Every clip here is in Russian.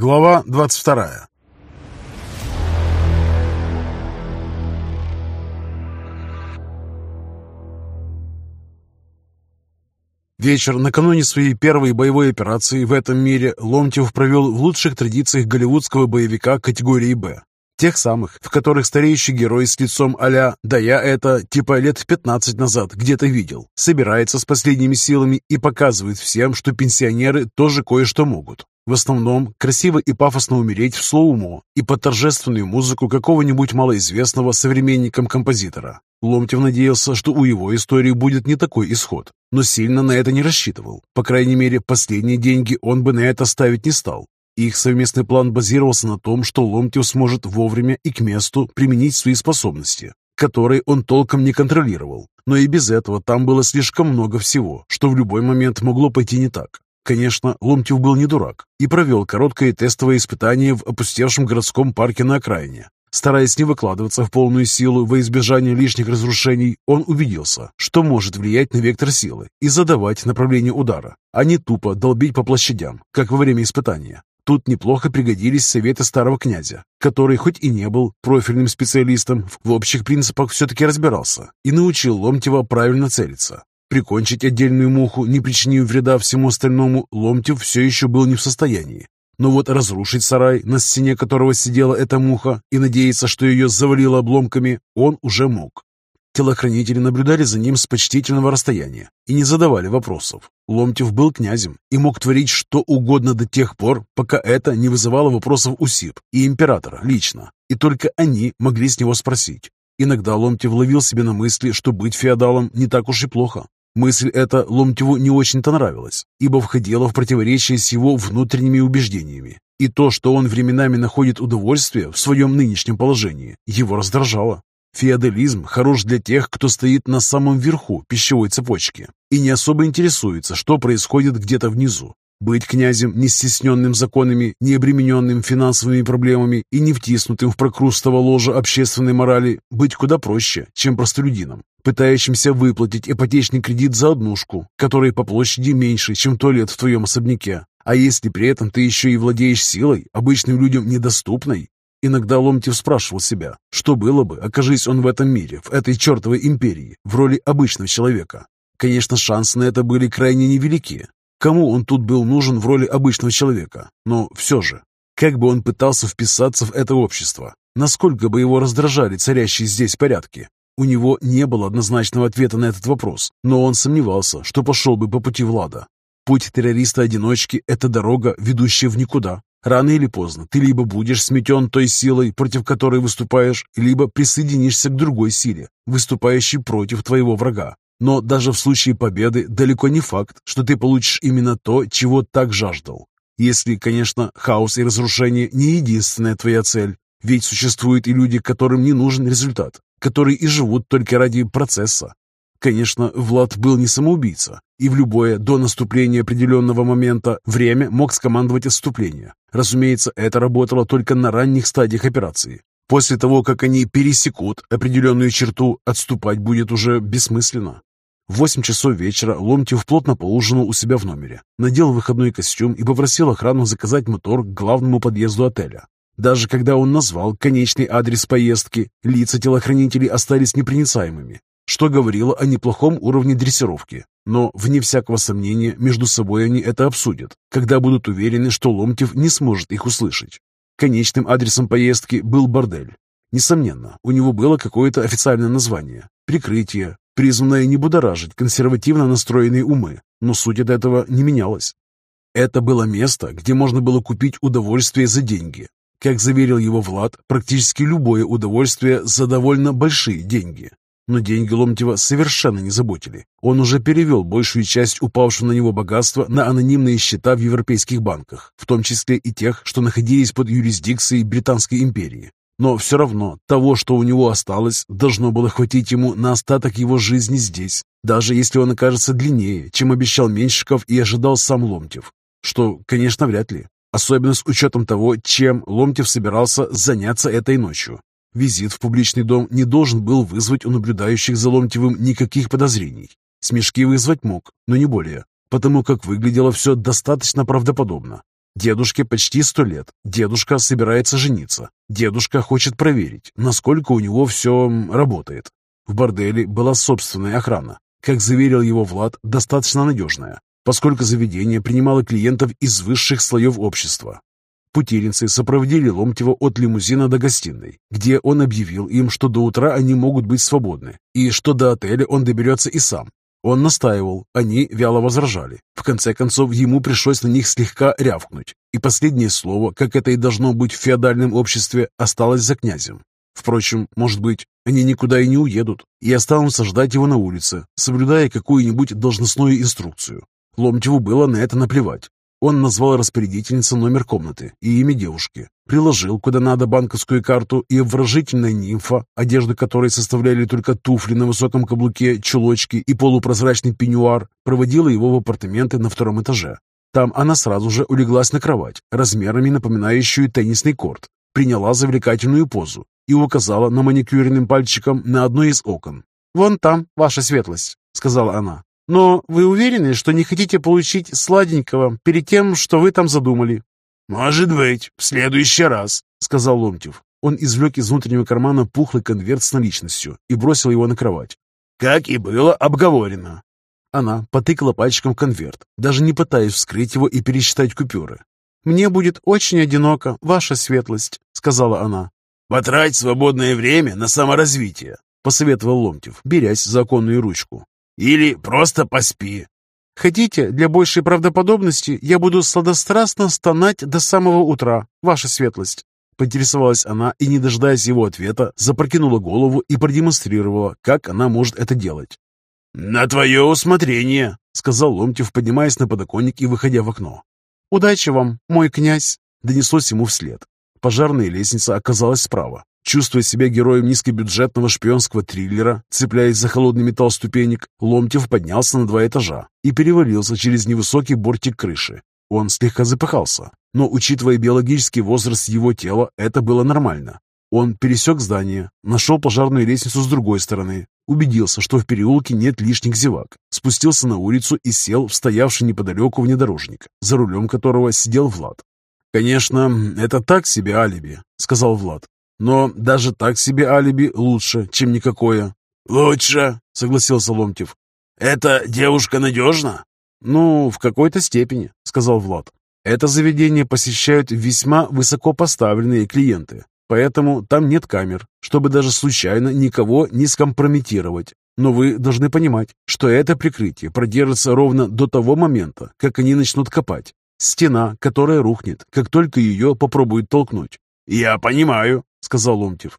Глава 22 Вечер накануне своей первой боевой операции в этом мире Ломтев провел в лучших традициях голливудского боевика категории «Б». Тех самых, в которых стареющий герой с лицом а «Да я это, типа лет 15 назад где-то видел», собирается с последними силами и показывает всем, что пенсионеры тоже кое-что могут. В основном красиво и пафосно умереть в слоумо и под торжественную музыку какого-нибудь малоизвестного современникам композитора. Ломтев надеялся, что у его истории будет не такой исход, но сильно на это не рассчитывал. По крайней мере, последние деньги он бы на это ставить не стал. Их совместный план базировался на том, что Ломтев сможет вовремя и к месту применить свои способности, которые он толком не контролировал. Но и без этого там было слишком много всего, что в любой момент могло пойти не так. Конечно, Ломтев был не дурак и провел короткое тестовое испытание в опустевшем городском парке на окраине. Стараясь не выкладываться в полную силу во избежание лишних разрушений, он убедился, что может влиять на вектор силы и задавать направление удара, а не тупо долбить по площадям, как во время испытания. Тут неплохо пригодились советы старого князя, который хоть и не был профильным специалистом, в общих принципах все-таки разбирался и научил Ломтева правильно целиться. Прикончить отдельную муху, не причинив вреда всему остальному, Ломтев все еще был не в состоянии. Но вот разрушить сарай, на стене которого сидела эта муха, и надеяться, что ее завалило обломками, он уже мог. Телохранители наблюдали за ним с почтительного расстояния и не задавали вопросов. Ломтев был князем и мог творить что угодно до тех пор, пока это не вызывало вопросов у СИП и императора лично, и только они могли с него спросить. Иногда Ломтев ловил себе на мысли, что быть феодалом не так уж и плохо. Мысль эта Ломтеву не очень-то нравилась, ибо входила в противоречие с его внутренними убеждениями. И то, что он временами находит удовольствие в своем нынешнем положении, его раздражало. Феодализм хорош для тех, кто стоит на самом верху пищевой цепочки и не особо интересуется, что происходит где-то внизу. Быть князем, не стесненным законами, не обремененным финансовыми проблемами и не втиснутым в прокрустово ложа общественной морали, быть куда проще, чем простолюдином, пытающимся выплатить ипотечный кредит за однушку, который по площади меньше, чем туалет в твоем особняке. А если при этом ты еще и владеешь силой, обычным людям недоступной, Иногда Ломтев спрашивал себя, что было бы, окажись он в этом мире, в этой чертовой империи, в роли обычного человека. Конечно, шансы на это были крайне невелики, Кому он тут был нужен в роли обычного человека? Но все же, как бы он пытался вписаться в это общество? Насколько бы его раздражали царящие здесь порядки? У него не было однозначного ответа на этот вопрос, но он сомневался, что пошел бы по пути Влада. Путь террориста-одиночки – это дорога, ведущая в никуда. Рано или поздно ты либо будешь сметен той силой, против которой выступаешь, либо присоединишься к другой силе, выступающей против твоего врага. Но даже в случае победы далеко не факт, что ты получишь именно то, чего так жаждал. Если, конечно, хаос и разрушение не единственная твоя цель. Ведь существуют и люди, которым не нужен результат, которые и живут только ради процесса. Конечно, Влад был не самоубийца, и в любое до наступления определенного момента время мог скомандовать отступление. Разумеется, это работало только на ранних стадиях операции. После того, как они пересекут определенную черту, отступать будет уже бессмысленно. В восемь часов вечера Ломтев плотно поужинал у себя в номере, надел выходной костюм и попросил охрану заказать мотор к главному подъезду отеля. Даже когда он назвал конечный адрес поездки, лица телохранителей остались непроницаемыми, что говорило о неплохом уровне дрессировки. Но, вне всякого сомнения, между собой они это обсудят, когда будут уверены, что Ломтев не сможет их услышать. Конечным адресом поездки был бордель. Несомненно, у него было какое-то официальное название – прикрытие, призванная не будоражить консервативно настроенные умы, но суть от этого не менялась. Это было место, где можно было купить удовольствие за деньги. Как заверил его Влад, практически любое удовольствие за довольно большие деньги. Но деньги Ломтева совершенно не заботили. Он уже перевел большую часть упавшего на него богатства на анонимные счета в европейских банках, в том числе и тех, что находились под юрисдикцией Британской империи. Но все равно того, что у него осталось, должно было хватить ему на остаток его жизни здесь, даже если он окажется длиннее, чем обещал Меньшиков и ожидал сам Ломтев. Что, конечно, вряд ли. Особенно с учетом того, чем Ломтев собирался заняться этой ночью. Визит в публичный дом не должен был вызвать у наблюдающих за Ломтевым никаких подозрений. Смешки вызвать мог, но не более, потому как выглядело все достаточно правдоподобно. Дедушке почти сто лет. Дедушка собирается жениться. Дедушка хочет проверить, насколько у него все работает. В борделе была собственная охрана. Как заверил его Влад, достаточно надежная, поскольку заведение принимало клиентов из высших слоев общества. Путилинцы сопроводили Ломтева от лимузина до гостиной, где он объявил им, что до утра они могут быть свободны, и что до отеля он доберется и сам, он настаивал, они вяло возражали. В конце концов, ему пришлось на них слегка рявкнуть, и последнее слово, как это и должно быть в феодальном обществе, осталось за князем. Впрочем, может быть, они никуда и не уедут, и останутся ждать его на улице, соблюдая какую-нибудь должностную инструкцию. Ломтеву было на это наплевать. Он назвал распорядительницу номер комнаты и имя девушки, приложил куда надо банковскую карту, и обворожительная нимфа, одежду которой составляли только туфли на высоком каблуке, чулочки и полупрозрачный пеньюар, проводила его в апартаменты на втором этаже. Там она сразу же улеглась на кровать, размерами напоминающую теннисный корт, приняла завлекательную позу и указала на маникюренным пальчиком на одно из окон. «Вон там, ваша светлость», — сказала она. Но вы уверены, что не хотите получить сладенького перед тем, что вы там задумали?» «Может быть, в следующий раз», — сказал Ломтев. Он извлек из внутреннего кармана пухлый конверт с наличностью и бросил его на кровать. «Как и было обговорено». Она потыкала пальчиком в конверт, даже не пытаясь вскрыть его и пересчитать купюры. «Мне будет очень одиноко, ваша светлость», — сказала она. «Потрать свободное время на саморазвитие», — посоветовал Ломтев, берясь за оконную ручку. Или просто поспи. Хотите, для большей правдоподобности я буду сладострастно стонать до самого утра, ваша светлость. Поинтересовалась она и, не дожидаясь его ответа, запрокинула голову и продемонстрировала, как она может это делать. «На твое усмотрение», — сказал Ломтев, поднимаясь на подоконник и выходя в окно. «Удачи вам, мой князь», — донеслось ему вслед. Пожарная лестница оказалась справа. Чувствуя себя героем низкобюджетного шпионского триллера, цепляясь за холодный металл ступенек, Ломтев поднялся на два этажа и перевалился через невысокий бортик крыши. Он слегка запыхался, но, учитывая биологический возраст его тела, это было нормально. Он пересек здание, нашел пожарную лестницу с другой стороны, убедился, что в переулке нет лишних зевак, спустился на улицу и сел в стоявший неподалеку внедорожник, за рулем которого сидел Влад. «Конечно, это так себе алиби», — сказал Влад. Но даже так себе алиби лучше, чем никакое. «Лучше», — согласился Ломтев. «Эта девушка надежна?» «Ну, в какой-то степени», — сказал Влад. «Это заведение посещают весьма высокопоставленные клиенты, поэтому там нет камер, чтобы даже случайно никого не скомпрометировать. Но вы должны понимать, что это прикрытие продержится ровно до того момента, как они начнут копать. Стена, которая рухнет, как только ее попробуют толкнуть. «Я понимаю», — сказал Ломтев.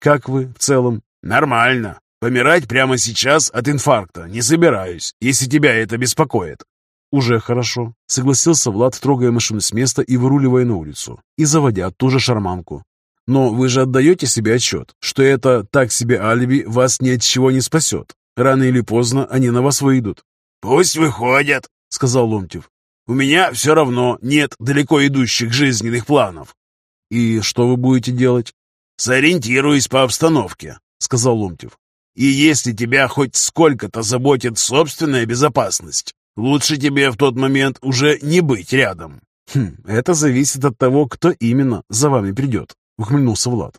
«Как вы в целом?» «Нормально. Помирать прямо сейчас от инфаркта не собираюсь, если тебя это беспокоит». «Уже хорошо», — согласился Влад, трогая машину с места и выруливая на улицу, и заводя ту же шарманку. «Но вы же отдаете себе отчет, что это так себе алиби вас ни от чего не спасет. Рано или поздно они на вас выйдут». «Пусть выходят», — сказал Ломтев. «У меня все равно нет далеко идущих жизненных планов». «И что вы будете делать?» «Сориентируюсь по обстановке», — сказал Ломтев. «И если тебя хоть сколько-то заботит собственная безопасность, лучше тебе в тот момент уже не быть рядом». «Хм, это зависит от того, кто именно за вами придет», — ухмыльнулся Влад.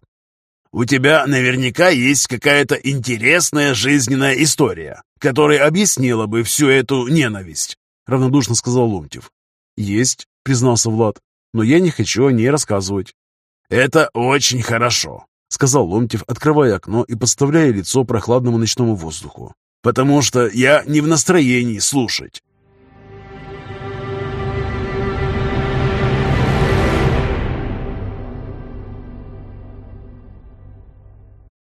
«У тебя наверняка есть какая-то интересная жизненная история, которая объяснила бы всю эту ненависть», — равнодушно сказал Ломтев. «Есть», — признался Влад, — «но я не хочу о ней рассказывать. «Это очень хорошо», — сказал Ломтев, открывая окно и подставляя лицо прохладному ночному воздуху. «Потому что я не в настроении слушать».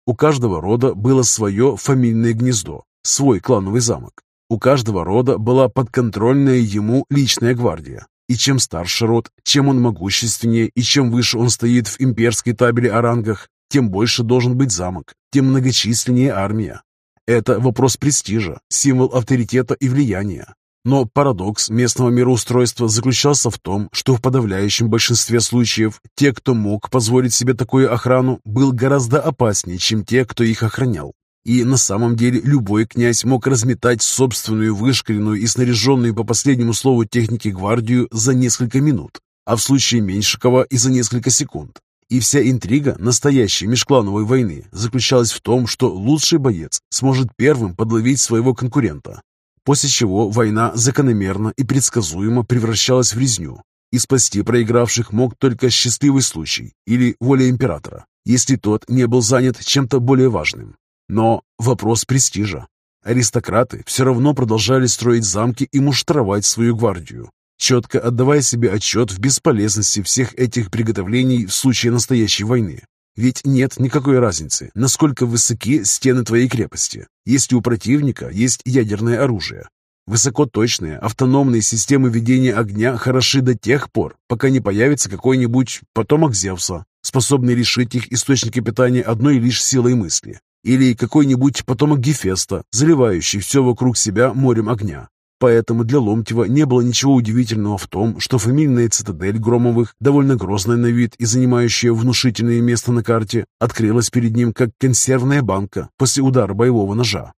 У каждого рода было свое фамильное гнездо, свой клановый замок. У каждого рода была подконтрольная ему личная гвардия, и чем старше род, чем он могущественнее и чем выше он стоит в имперской табели о рангах, тем больше должен быть замок, тем многочисленнее армия. Это вопрос престижа, символ авторитета и влияния. Но парадокс местного мироустройства заключался в том, что в подавляющем большинстве случаев те, кто мог позволить себе такую охрану, был гораздо опаснее, чем те, кто их охранял. И на самом деле любой князь мог разметать собственную вышкаленную и снаряженную по последнему слову техники гвардию за несколько минут. а в случае Меньшикова и за несколько секунд. И вся интрига настоящей межклановой войны заключалась в том, что лучший боец сможет первым подловить своего конкурента, после чего война закономерно и предсказуемо превращалась в резню, и спасти проигравших мог только счастливый случай или воля императора, если тот не был занят чем-то более важным. Но вопрос престижа. Аристократы все равно продолжали строить замки и муштровать свою гвардию, четко отдавая себе отчет в бесполезности всех этих приготовлений в случае настоящей войны. Ведь нет никакой разницы, насколько высоки стены твоей крепости, если у противника есть ядерное оружие. Высокоточные автономные системы ведения огня хороши до тех пор, пока не появится какой-нибудь потомок Зевса, способный решить их источники питания одной лишь силой мысли, или какой-нибудь потомок Гефеста, заливающий все вокруг себя морем огня. Поэтому для Ломтева не было ничего удивительного в том, что фамильная цитадель Громовых, довольно грозная на вид и занимающая внушительное место на карте, открылась перед ним как консервная банка после удара боевого ножа.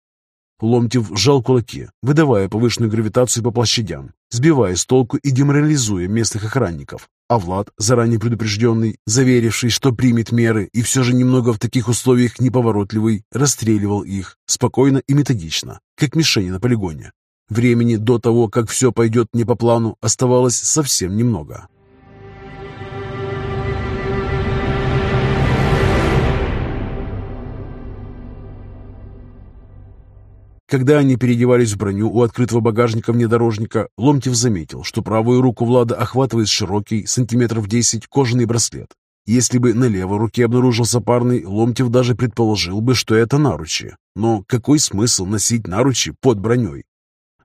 Ломтев сжал кулаки, выдавая повышенную гравитацию по площадям, сбивая с толку и деморализуя местных охранников. А Влад, заранее предупрежденный, заверивший, что примет меры и все же немного в таких условиях неповоротливый, расстреливал их спокойно и методично, как мишени на полигоне. Времени до того, как все пойдет не по плану, оставалось совсем немного. Когда они переодевались в броню у открытого багажника внедорожника, Ломтев заметил, что правую руку Влада охватывает широкий, сантиметров 10, кожаный браслет. Если бы на левой руке обнаружился парный, Ломтев даже предположил бы, что это наручи. Но какой смысл носить наручи под броней?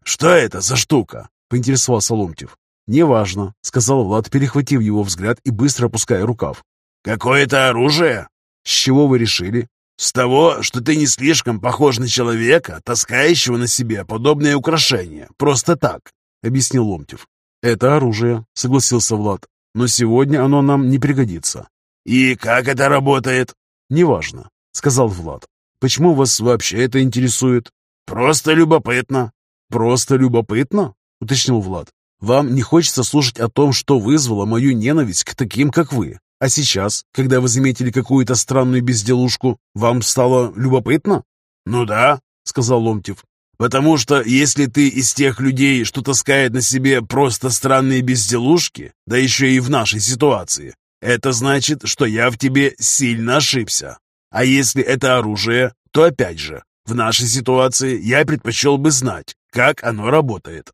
«Что это за штука?» — поинтересовался Ломтев. «Неважно», — сказал Влад, перехватив его взгляд и быстро опуская рукав. «Какое-то оружие?» «С чего вы решили?» «С того, что ты не слишком похож на человека, таскающего на себе подобное украшение. Просто так», — объяснил Ломтев. «Это оружие», — согласился Влад. «Но сегодня оно нам не пригодится». «И как это работает?» «Неважно», — сказал Влад. «Почему вас вообще это интересует?» «Просто любопытно», «Просто любопытно?» — уточнил Влад. «Вам не хочется слушать о том, что вызвало мою ненависть к таким, как вы. А сейчас, когда вы заметили какую-то странную безделушку, вам стало любопытно?» «Ну да», — сказал Ломтев. «Потому что если ты из тех людей, что таскает на себе просто странные безделушки, да еще и в нашей ситуации, это значит, что я в тебе сильно ошибся. А если это оружие, то опять же, в нашей ситуации я предпочел бы знать, как оно работает.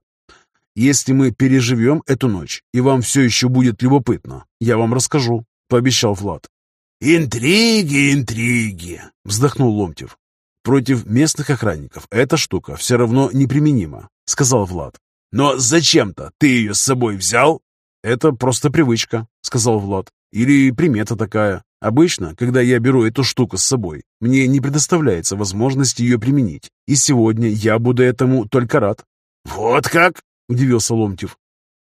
Если мы переживем эту ночь, и вам все еще будет любопытно, я вам расскажу», — пообещал Влад. «Интриги, интриги!» — вздохнул Ломтев. «Против местных охранников эта штука все равно неприменима», — сказал Влад. «Но зачем-то ты ее с собой взял?» «Это просто привычка», — сказал Влад. «Или примета такая. Обычно, когда я беру эту штуку с собой, мне не предоставляется возможность ее применить, и сегодня я буду этому только рад». «Вот как?» – удивился Ломтев.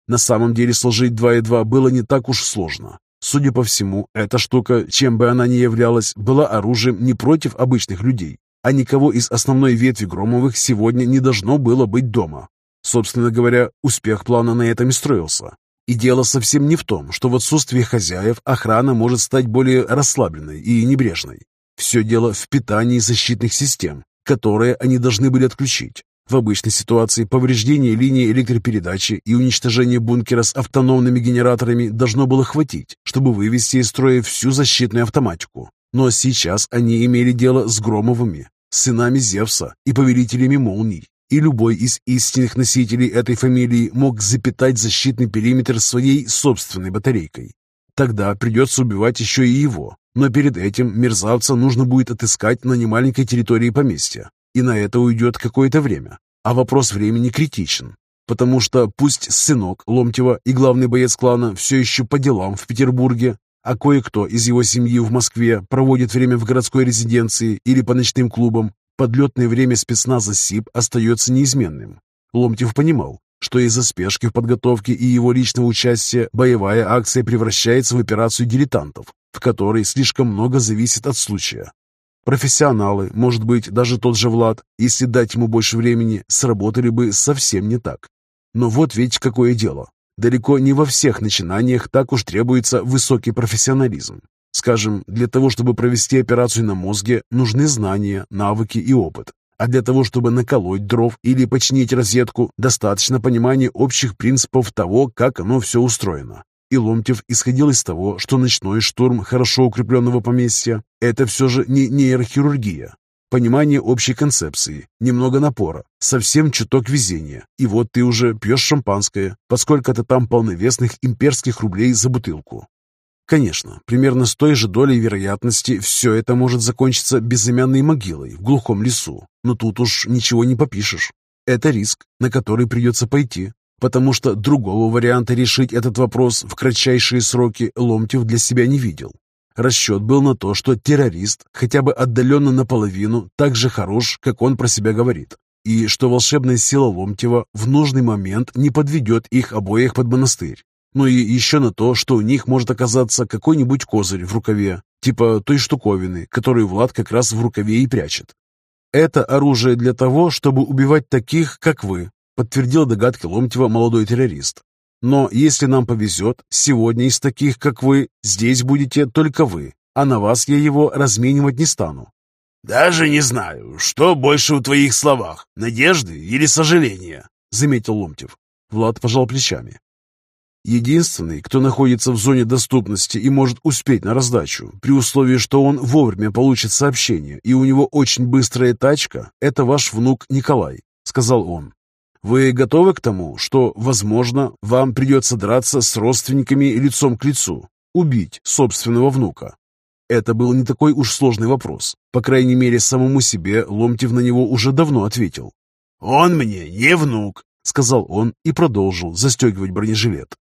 На самом деле сложить два и два было не так уж сложно. Судя по всему, эта штука, чем бы она ни являлась, была оружием не против обычных людей, а никого из основной ветви Громовых сегодня не должно было быть дома. Собственно говоря, успех плана на этом и строился. И дело совсем не в том, что в отсутствии хозяев охрана может стать более расслабленной и небрежной. Все дело в питании защитных систем, которые они должны были отключить. В обычной ситуации повреждение линии электропередачи и уничтожение бункера с автономными генераторами должно было хватить, чтобы вывести из строя всю защитную автоматику. Но сейчас они имели дело с Громовыми, сынами Зевса и повелителями молний, и любой из истинных носителей этой фамилии мог запитать защитный периметр своей собственной батарейкой. Тогда придется убивать еще и его, но перед этим мерзавца нужно будет отыскать на немаленькой территории поместья, и на это уйдет какое-то время. А вопрос времени критичен, потому что пусть сынок Ломтева и главный боец клана все еще по делам в Петербурге, а кое-кто из его семьи в Москве проводит время в городской резиденции или по ночным клубам, Подлетное время спецназа СИП остается неизменным. Ломтев понимал, что из-за спешки в подготовке и его личного участия боевая акция превращается в операцию дилетантов, в которой слишком много зависит от случая. Профессионалы, может быть, даже тот же Влад, если дать ему больше времени, сработали бы совсем не так. Но вот ведь какое дело. Далеко не во всех начинаниях так уж требуется высокий профессионализм. Скажем, для того, чтобы провести операцию на мозге, нужны знания, навыки и опыт. А для того, чтобы наколоть дров или починить розетку, достаточно понимания общих принципов того, как оно все устроено. И Ломтев исходил из того, что ночной штурм хорошо укрепленного поместья – это все же не нейрохирургия. Понимание общей концепции, немного напора, совсем чуток везения. И вот ты уже пьешь шампанское, поскольку это там полновесных имперских рублей за бутылку. Конечно, примерно с той же долей вероятности все это может закончиться безымянной могилой в глухом лесу, но тут уж ничего не попишешь. Это риск, на который придется пойти, потому что другого варианта решить этот вопрос в кратчайшие сроки Ломтев для себя не видел. Расчет был на то, что террорист хотя бы отдаленно наполовину так же хорош, как он про себя говорит, и что волшебная сила Ломтева в нужный момент не подведет их обоих под монастырь ну и еще на то, что у них может оказаться какой-нибудь козырь в рукаве, типа той штуковины, которую Влад как раз в рукаве и прячет. «Это оружие для того, чтобы убивать таких, как вы», подтвердил догадки Ломтева молодой террорист. «Но если нам повезет, сегодня из таких, как вы, здесь будете только вы, а на вас я его разменивать не стану». «Даже не знаю, что больше в твоих словах, надежды или сожаления», заметил Ломтев. Влад пожал плечами. Единственный, кто находится в зоне доступности и может успеть на раздачу, при условии, что он вовремя получит сообщение и у него очень быстрая тачка, это ваш внук Николай, сказал он. Вы готовы к тому, что, возможно, вам придется драться с родственниками лицом к лицу, убить собственного внука? Это был не такой уж сложный вопрос. По крайней мере, самому себе Ломтев на него уже давно ответил. «Он мне не внук», — сказал он и продолжил застегивать бронежилет.